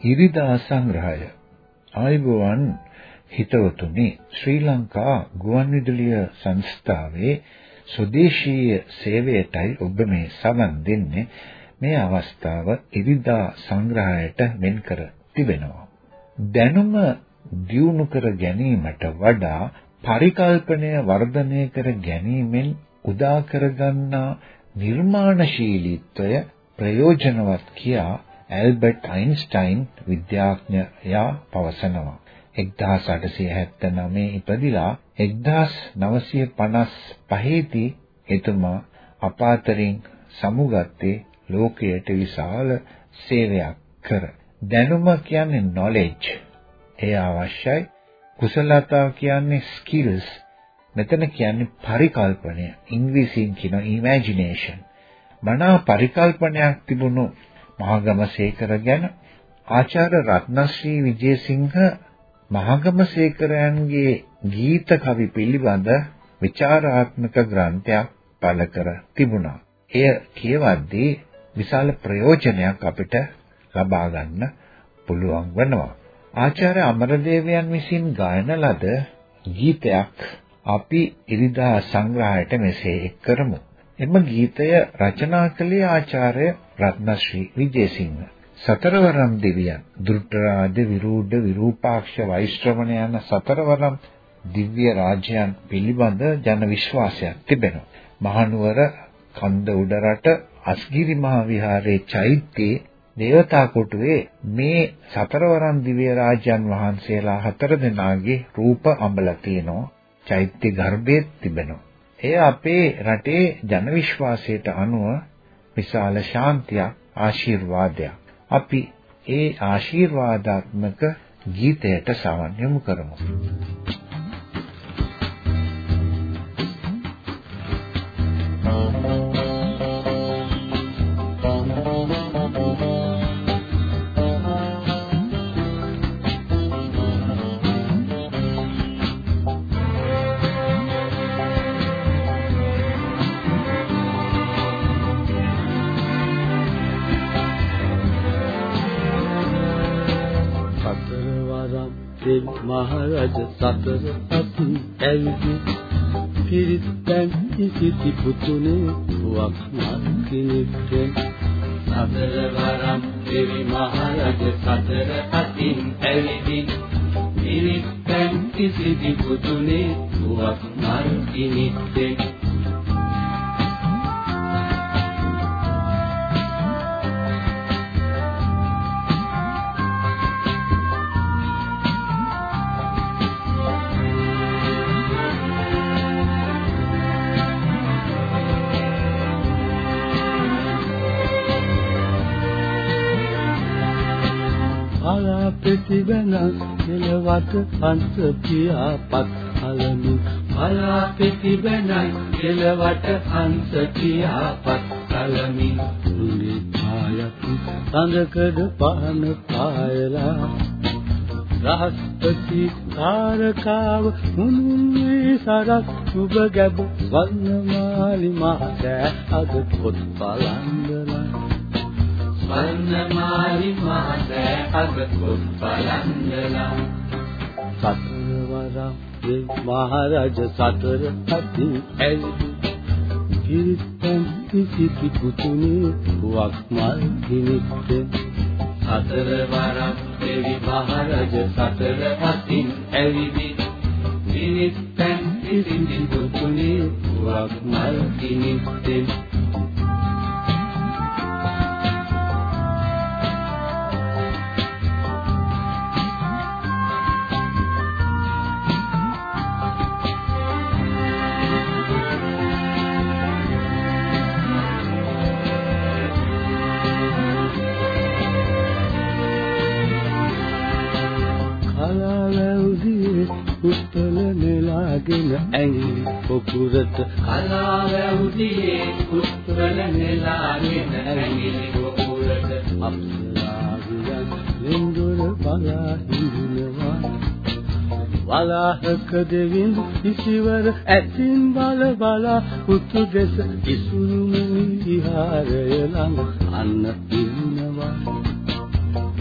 ඉරිදා සංග්‍රහය. ආයුබෝවන් හිතවතුනි ශ්‍රී ලංකා ගුවන්විදුලිය සංස්ථාවේ ස්වදේශීය සේවයටයි ඔබ මේ සමන් දෙන්නේ. මේ අවස්ථාව ඉරිදා සංග්‍රහයට වෙන් කර තිබෙනවා. දැනුම දියුණු කර ගැනීමට වඩා පරිකල්පනය වර්ධනය කර ගැනීමෙන් උදා කරගන්නා නිර්මාණශීලීත්වය ප්‍රයෝජනවත් කියා ඇල්බර්ට් අයින්ස්ටයින් විද්‍යාඥයා පවසනවා. 1879 ඉපදිලා 1955 දී එතුමා අපාතරින් සමුගත්තේ ලෝකයට විශාල සේවයක් කර. දැනුම කියන්නේ knowledge. එය අවශ්‍යයි. කුසලතා කියන්නේ skills. මෙතන කියන්නේ පරිකල්පනය. ඉංග්‍රීසියෙන් කියන imagination. මනා පරිකල්පනයක් තිබුණු මහගමසේකර ගැන ආචාර්ය රත්නශ්‍රී විජේසිංහ මහගමසේකරයන්ගේ ගීත කවි පිළිබඳ විචාරාත්මක ග්‍රන්ථයක් පළ කර තිබුණා. එය කියවද්දී විශාල ප්‍රයෝජනයක් අපිට ලබා ගන්න පුළුවන් වෙනවා. ආචාර්ය අමරදේවයන් විසින් ගායන ලද ගීතයක් අපි ඉරිදා සංග්‍රහයට මෙසේ එක් කරමු. එම ගීතය රචනා කළේ ආචාර්ය රත්නශ්‍රී විජේසිංහ. සතරවරම් දෙවියන් දුර්ටරාජ විරූඪ විරූපාක්ෂ වෛශ්‍රවණ යන සතරවරම් දිව්‍ය රාජ්‍යයන් පිළිබඳ ජන විශ්වාසයක් තිබෙනවා. මහනුවර කන්ද උඩරට අස්ගිරි මහ විහාරයේ චෛත්‍යයේ දේවතා කොටුවේ මේ සතරවරම් දිව්‍ය රාජ්‍යයන් වහන්සේලා හතර දෙනාගේ රූප අඹලා තියෙනවා. චෛත්‍ය ගර්භයේ තිබෙනවා. එය අපේ රටේ ජන විශ්වාසයට අනුව විශාල ශාන්තියක් ආශිර්වාදයක්. අපි ඒ ආශිර්වාදාත්මක ගීතයට සවන් යොමු කරමු. මහරජ සතර අති ඇවිදි පිරිත්පැන් ඉසිති පුතුනේ වක් මක්කිනෙක්කේ සතර වරම් දෙවි මහරජ සතර අතින් ඇවිදි පිරිත්පැන් ඉසිති පුතුනේ වක් මක්කිනෙක්කේ ප්‍රතිබනස් කෙලවට හංස පියාපත් අලමි අලා ප්‍රතිබනයි කෙලවට හංස පියාපත් අලමි දුලි ඡායති සඳකඩ පහන පායලා. රහස්පති කාරකාව මුනුන්නේ සරස් සුබ ගැබ වන්නමාලි මහසෑ. අද පොත් බලන්දලා වන්නමාලි මහසෑ අගකුත් බලන්දලා සතරවරම් වේ මහරජ සතර අති ඇල්දි කිරිතන් කිසිති පුතුනේ වක්මල් දිනිත්තේ සතරවරම් දෙවි මහරජ සතර අතින් ඇවිදි දිනිත්තන් කිසිති පුතුනේ වක්මල් දිනිත්තේ පොකුරට කලාව උදියේ කුස්වල නෙලාගෙන ඇඟිලි පොකුරට අප්සරාවියන් ලෙන්දොර බලා හිඳිනවා වලාහක දෙවින් ඉසිවර ඇතින් බල බලා පුතු දෙස ඉසුරු විහාරය ළඟ අන්න ඉන්නවා.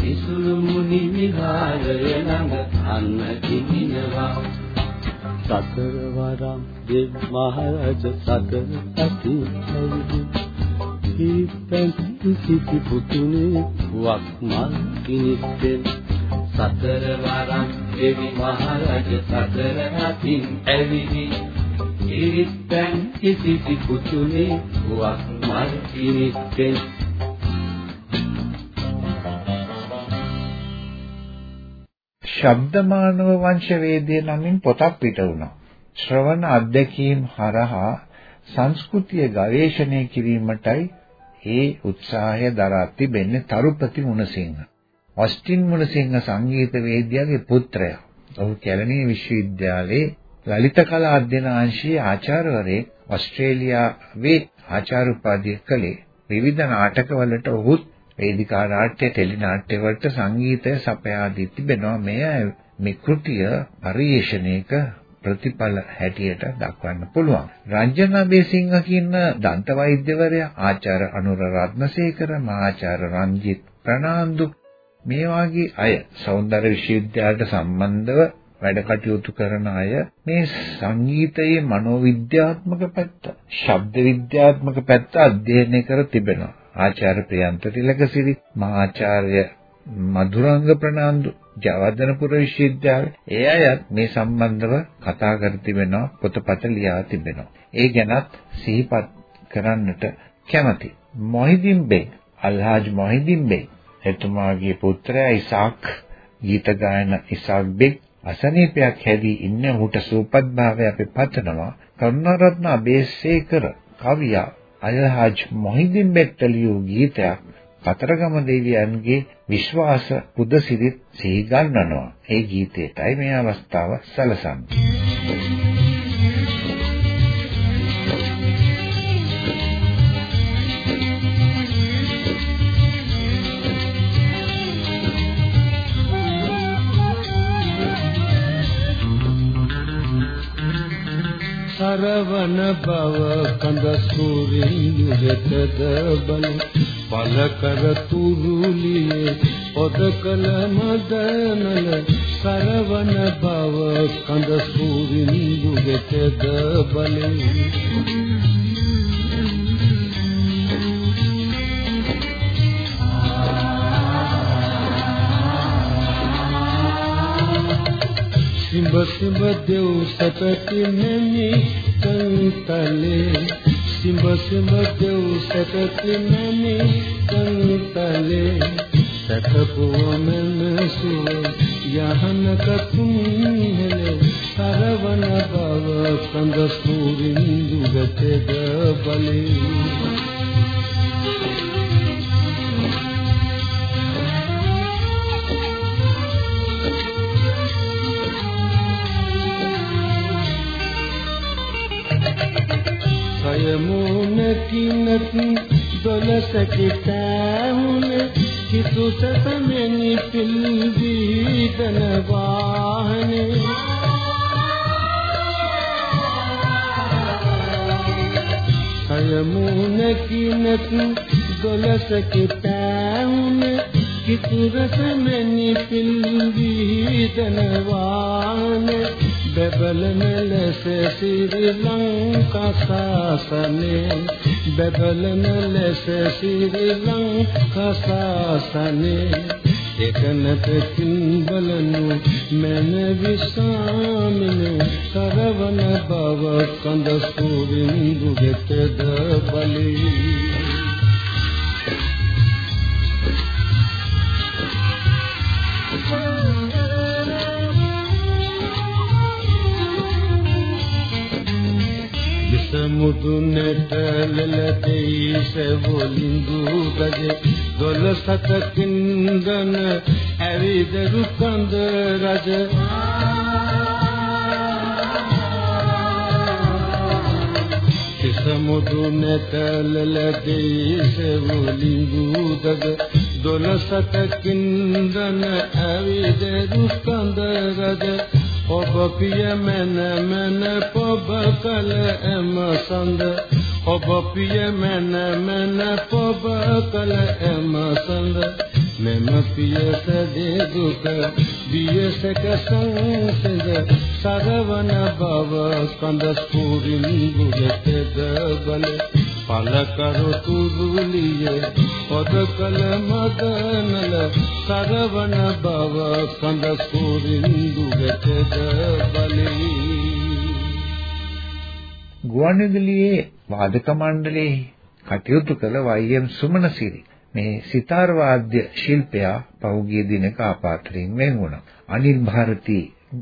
ඉසුරු මුනි විහාරය ළඟ අන්න ඉන්නවා සතර වරම් දෙව් මහරජ සතර ඇති ඇවිදි හිතෙන් සිටි පුතුනේ වක් මල් කිනිත්තෙන් සතර වරම් දෙවි මහරජ සතර අතින් ඇවිදි ඉරිත්තන් කිසිති පුතුනේ වක් මල් කිනිත්තෙන් ශබ්දමානව වංශ වේදයේ නමින් පොතක් පිට වුණා. ශ්‍රවණ අධ්‍යක්ීම් හරහා සංස්කෘතිය ගවේෂණය කිරීමටයි ඒ උත්සාහය දරා තිබෙන්නේ තරුපති මුණසිංහ. ඔස්ටින් මුණසිංහ සංගීත වේදිකාවේ පුත්‍රයා. ඔහු කැලණිය විශ්වවිද්‍යාලයේ ලලිත කලා අධ්‍යයන අංශයේ ආචාර්යවරයෙක් ඕස්ට්‍රේලියාවේ ආචාර්ය උපාධිය කළේ විවිධ නාටකවලට ඔහුත් වේදිකා නාට්‍ය ටෙලි නාට්‍ය වලට සංගීතය සපයා දී තිබෙනවා මෙය මේ කෘතිය පරිේශණයක ප්‍රතිඵල හැටියට දක්වන්න පුළුවන්. රංජන බේසිංහ කියන දන්ත වෛද්‍යවරයා ආචාර්ය අනුර රත්නසේකර මහාචාර්ය රංජිත් ප්‍රනාන්දු මේ වාගේ අය සෞන්දර්ය විශ්වවිද්‍යාලයට සම්බන්ධව වැඩ කටයුතු කරන අය මේ සංගීතයේ මනෝවිද්‍යාත්මක පැත්ත, ශබ්ද විද්‍යාත්මක පැත්ත අධ්‍යයනය කර තිබෙනවා. ආචාර්ය ප්‍රියන්ත තිලකසිරි, මහාචාර්ය මధుරංග ප්‍රනාන්දු, ජයවර්ධනපුර විශ්වවිද්‍යාලය ඒ අයත් මේ සම්බන්ධව කතා කර තිබෙනවා, පොතපත ලියා තිබෙනවා. ඒ ගැනත් සිහිපත් කරන්නට කැමැති. මොහිදින් බේ, අල්හාජ් මොහිදින් බේ එතුමාගේ පුත්‍රයා ඉසාක් ගීත ගායන ඉසාක් බෙක් අසනීපයක් හැදී ඉන්න ඔහුට සූපත් භාවය අපි පතනවා කරුණාරත්න අබේසේකර කවියා අල්හාජ් මොහිදින් බෙක්ට ලියූ ගීතයක් කතරගම දෙවියන්ගේ විශ්වාස පුදසිරිත් සිහි ගන්වනවා. ඒ ගීතයටයි මේ අවස්ථාව සැලසන්නේ. සරවන බව කඳ සූරින් වෙතද බල පල කර තුරුලියේ පොද කල මදනල සරවන බව කඳ සූරින් වෙතද බලේ සිඹ සිඹ දෙව් සැපති නැමි කන්තලේ සිඹ සිඹ දෙව් සැපති නැමි කන්තලේ සැපපුවමන සුව යහනක තුන්හෙලේ සරවන බව කඳ සූරින්දු ගතද බලේ. යමුනකිනත් දොලසකිතහුන කිතු සතමෙනි පිල්විදන වාහනේ. යමුනකිනත් දොලසකිතහුන කිතු රසමෙනි පිල්විදන වාහනේ. බබලන ලෙස ශ්‍රී ලංකා සාසනේ. බබලන ලෙස ශ්‍රී ලංකා සාසනේ. එකනතකින් බලනු මන විසාමින සරවන බව කඳ සූරින් දුගෙතද බලී. මුදුනට ලලතේ සෙවොලින්දු ගජේ දොළ සතකින් ගන ඇවිදරු කඳ රජ. සමුදු නැතලල දේශවලින්ගුදද දොළසතකින් දන ඇවිද දුස්කඳ රද ඔබ පිය මන මන පොබ කල එම සඳ. ඔබ පිය මන මන පොබ කල එම සඳ. මෙම පියස දේ දුක බියසක සංසඳ. සරවන බව කඳ ස්පුරින් බුදෙතද බල. පල කරු තුරුලිය පොද කල මදනල සරවන බව කඳ ස්පුරින් බුදෙතද බලී ගුවන්විදුලියේ වාදක මණ්ඩලයේ කටයුතු කළ වයිඑම් සුමනසිරි මේ සිතාර් වාද්‍ය ශිල්පයා පහුගිය දිනක අපාතරින් වෙන් වුණා. අනිල් ಭಾರತಿ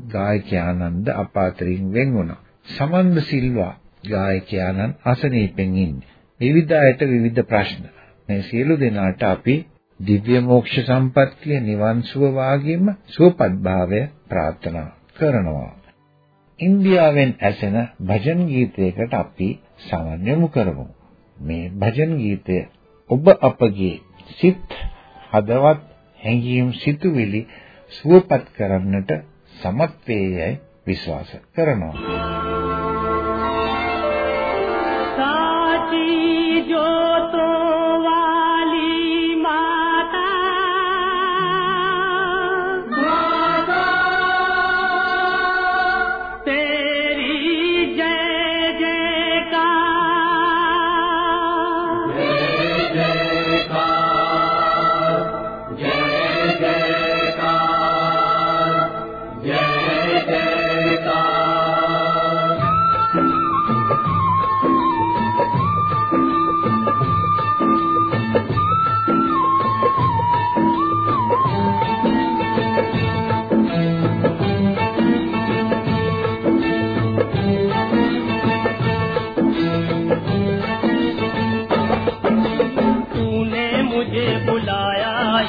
ගායකයානන්ද අපාතරින් වෙන් වුණා. සමන්ද සිල්වා ගායකයානන් අසනීපෙන් ඉන්නේ. විවිධ අයට විවිධ ප්‍රශ්න. මේ සියලු දෙනාට අපි දිව්‍ය මෝක්ෂ සම්පත්තිය නිවන් සුව වාගේම සුවපත් භාවය ප්‍රාර්ථනා කරනවා. ඉන්දියාවෙන් ඇසෙන භජන් ගීතයකට අපි සමන් යොමු කරමු. මේ භජන් ගීතය ඔබ අපගේ සිත් හදවත් හැඟීම් සිතුවිලි සුවපත් කරන්නට සමත් වේයයි විශ්වාස කරනවා.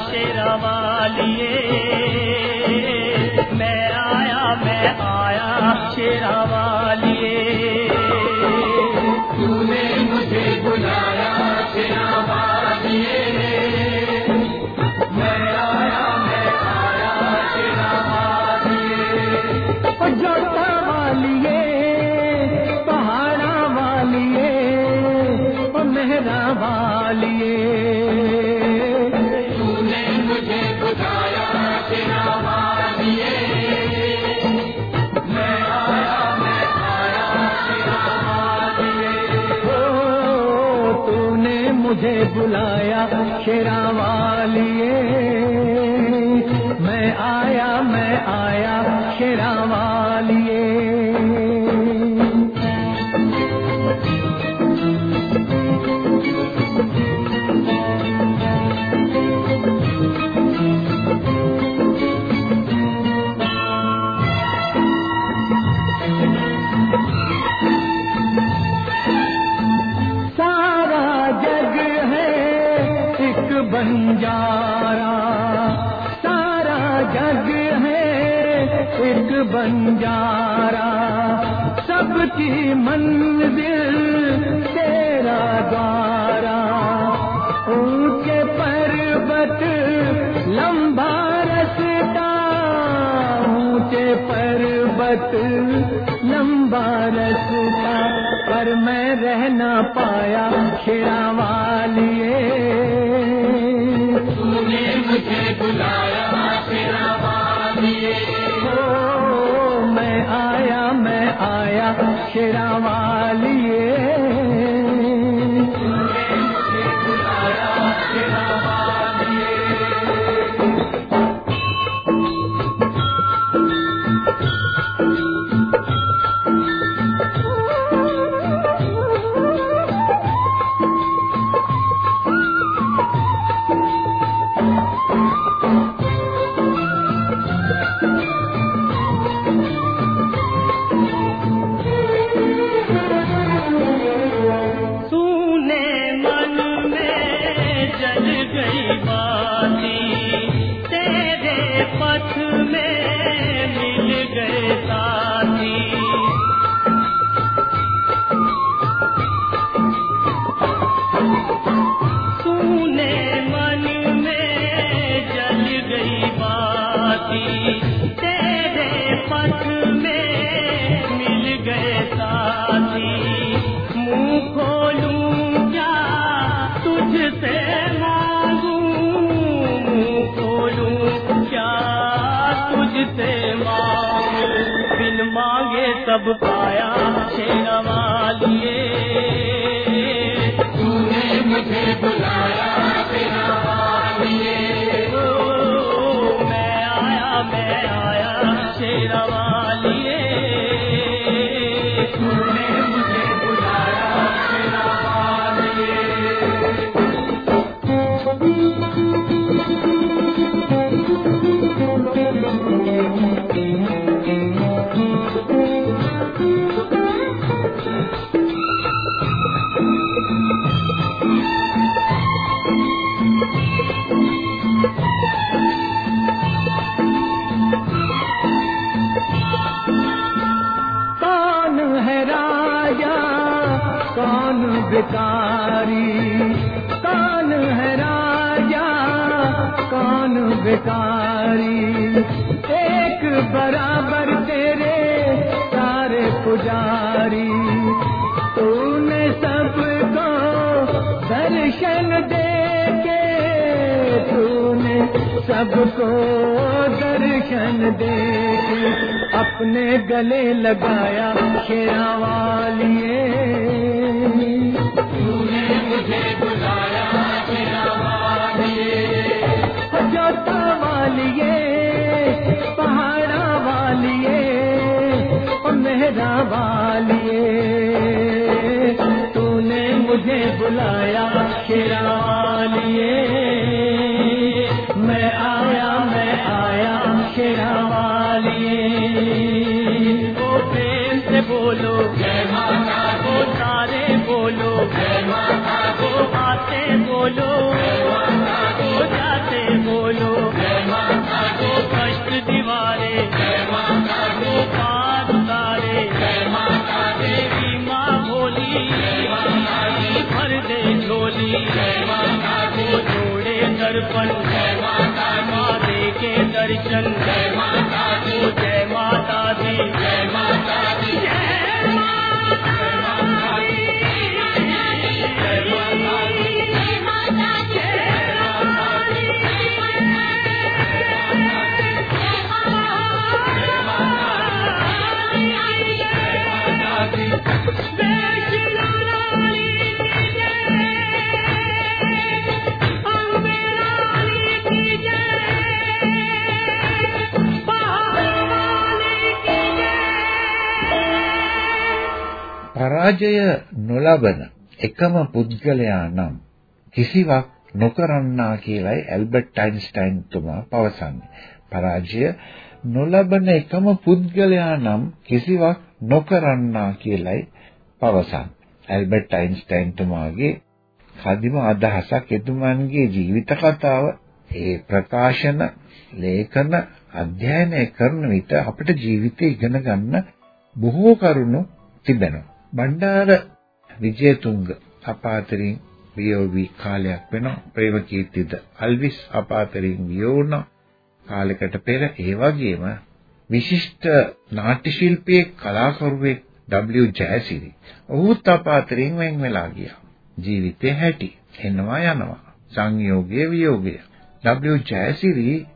تیرا میں آیا میں آیا شیرا والی مجھے بلایا شیرا والیے میں آیا میں آیا شیرا والیے بنجارا سب کی منزل تیرا دوارا۔ اونچے پر پربت، لمبا رستا اونچے پربت، لمبا رستا پر میں رہ نہ پایا کھیڑا والیے۔ مجھے آیا شیرا والی तुझे बुलाया तेरा کون بیکاری، ایک برابر تیرے سارے پجاری۔ تو نے سب کو درشن دے کے تو نے سب کو درشن دے کے۔ اپنے گلے لگایا شیرا والیے۔ والیے، پہاڑا والیے میرا والیے۔ تو نے مجھے بلایا تیرا والیے۔ میں آیا میں آیا تیرا والیے۔ وہ پین سے بولو کو، سارے بولو وہ باتیں بولو۔ پن ماتا ماتے کے درشن පරාජය නොලබන එකම පුද්ගලයා නම් කිසිවක් නොකරන්නා කියලයි ඇල්බර්ට් අයින්ස්ටයින් තුමා පවසන්නේ. පරාජය නොලබන එකම පුද්ගලයා නම් කිසිවක් නොකරන්නා කියලයි පවසන්නේ. ඇල්බර්ට් අයින්ස්ටයින් තුමාගේ කදිම අදහසක් එතුමන්ගේ ජීවිත කතාව ඒ ප්‍රකාශන ලේඛන අධ්‍යයනය කරන විට අපිට ජීවිතය ඉගෙන ගන්න බොහෝ කරුණු තිබෙනවා. බණ්ඩාර විජේතුංග අපාතරින් වියෝවි කාලයක් වෙනවා. ප්‍රේමකීර්තිද අල්විස් අපාතරින් වියෝන කාලයකට පෙර ඒ වගේම විශිෂ්ට නාට්‍ය ශිල්පී කලාකරුවෙක් W ජයසිරි. ඔහුත් අපාතරින් වෙන් වෙලා ගියා. ජීවිතේ හැටි එනවා යනවා. සංයෝගයේ වියෝගය. W ජයසිරි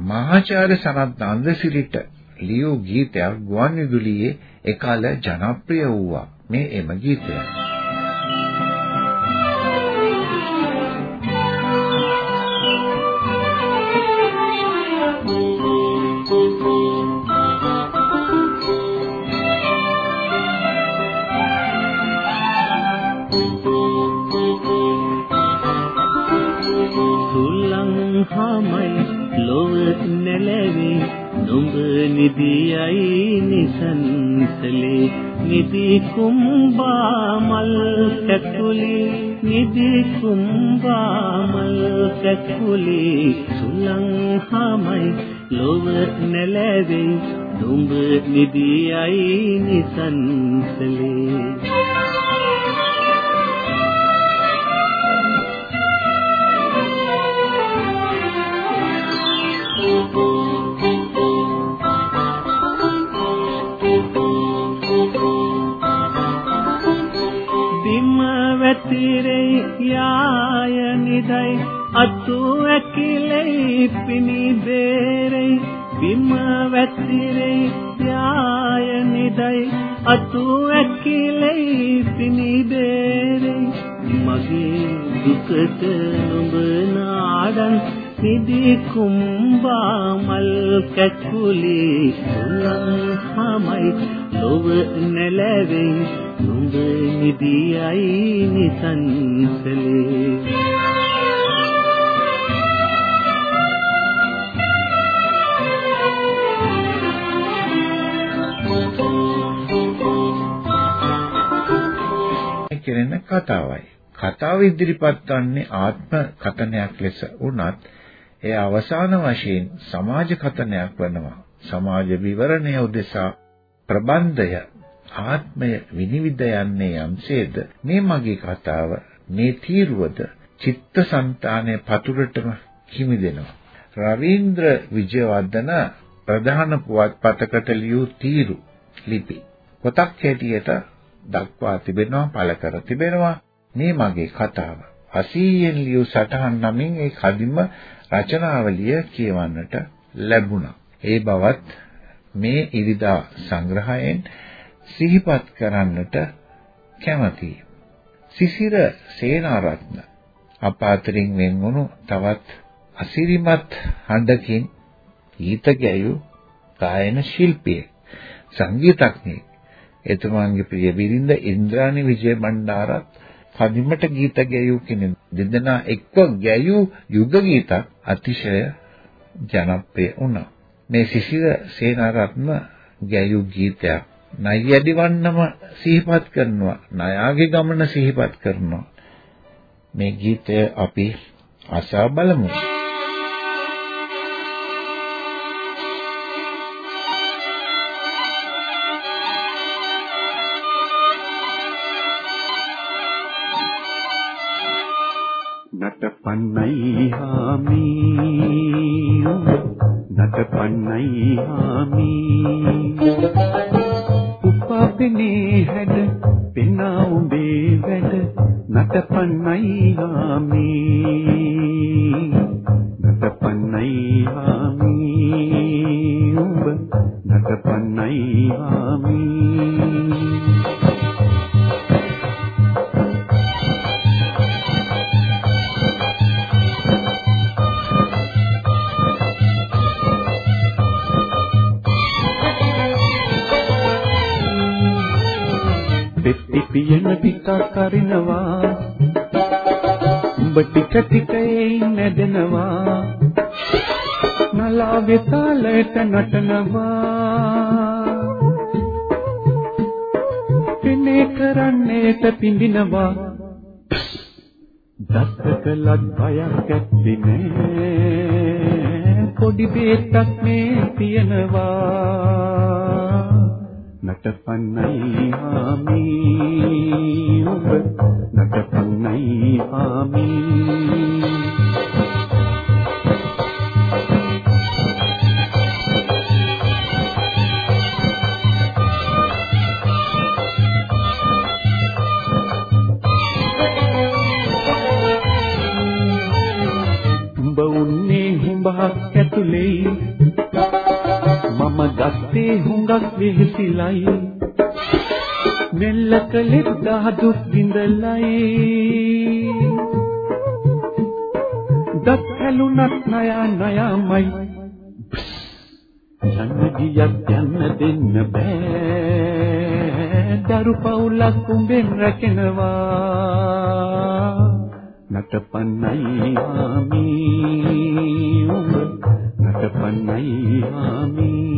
මහාචාර්ය සනත් නන්දසිරිට ලියූ ගීතයක් ගුවන් විදුලියේ එකල ජනප්‍රිය වූවා. මේ එම ගීතය. සුල්ලං හාමයි ලොව නැලවේ නුඹ නිදියයි නිසන්සලේ නිදි කුම්බා මල් කැකුලි නිදි කුම්බා මල් කැකුලි සුල්ලං හාමයි ලොව නැලවේ නුඹ නිදියයි නිසන්සලේ අතු ඇකිලෙයි පිනි බේරේ බිම වැතිරේ ත්‍යායනිදයි අතු ඇකිලෙයි පිනිබේරේ මගේ දුකට නුඹ නාඩන්. නිදි කුම්බා මල් කැකුලි උලන් හමයි. ලොව නැලවෙයි නුඹ නිදියයි නිසංසලේ කතාවයි. කතාව ඉදිරිපත් වන්නේ ආත්ම කතනයක් ලෙස වුණත් එය අවසාන වශයෙන් සමාජ කතනයක් වෙනවා. සමාජ විවරණය උදෙසා ප්‍රබන්ධය ආත්මය විනිවිද යන්නේ යම්සේද මේ මගේ කතාව මේ තීරුවද චිත්තසංතානයේ පතුරටම කිමිදෙනවා. රවීන්ද්‍ර විජයවර්ධන ප්‍රධාන පුවත්පතකට ලියූ තීරු ලිපි පොතක් හැටියට දක්වා තිබෙනවා පළ කර තිබෙනවා මේ මගේ කතාව. 80න් ලියූ සටහන් නමින් ඒ කදිම රචනාවලිය කියවන්නට ලැබුණා. ඒ බවත් මේ ඉරිදා සංග්‍රහයෙන් සිහිපත් කරන්නට කැමතියි. සිසිර සේනාරත්න අපාතරින් වෙන්වුණු තවත් අසිරිමත් හඬකින් ගීත ගැයූ ගායන ශිල්පියෙක් සංගීතඥයෙක් එතුමාන්ගේ ප්‍රිය බිරිඳ ඉන්ද්‍රාණි විජය බණ්ඩාරත් කදිමට ගීත ගැයූ කෙනෙක්. දෙදෙනා එක්ව ගැයූ යුග ගීතක් අතිශය ජනප්‍රිය වුණා. මේ සිසිර සේනාරත්න ගැයූ ගීතයක් නයියදිවන්නම සිහිපත් කරනවා. නයාගේ ගමන සිහිපත් කරනවා. මේ ගීතය අපි අසා බලමු. නටපන්නයි හාමි. නටපන්නයි හාමි. උපපෙනේ හැඩ පිනා උඹේ වැඩ. නටපන්නයි හාමි. නටපන්නයි හාමි. උඹ නටපන්නයි හාමි. කරිනවා. උඹ ටික ටික එයින් නැදෙනවා. නලා වෙතාලයට නටනවා. පිනේ කරන්නේට පිඹිනවා දත්තකලත් බයක් ඇති නෑ. පොඩි බේතක් මේ තියනවා නටපන්නයි හාමි. ඔබ නටපන්නයි හාමි. මම ගත්තේ හුඟක් වෙහෙසිලයි. මෙල්ල කළෙත් දහදුක් විඳලයි. දත් හැලුනත් නයා නයාමයි. යන්න ගියත් යන්න දෙන්න බෑ. දරු පවුලක් උඹෙන් රැකෙනවා. නටපන්නයි ආමි. උඹ නටපන්නයි ආමි.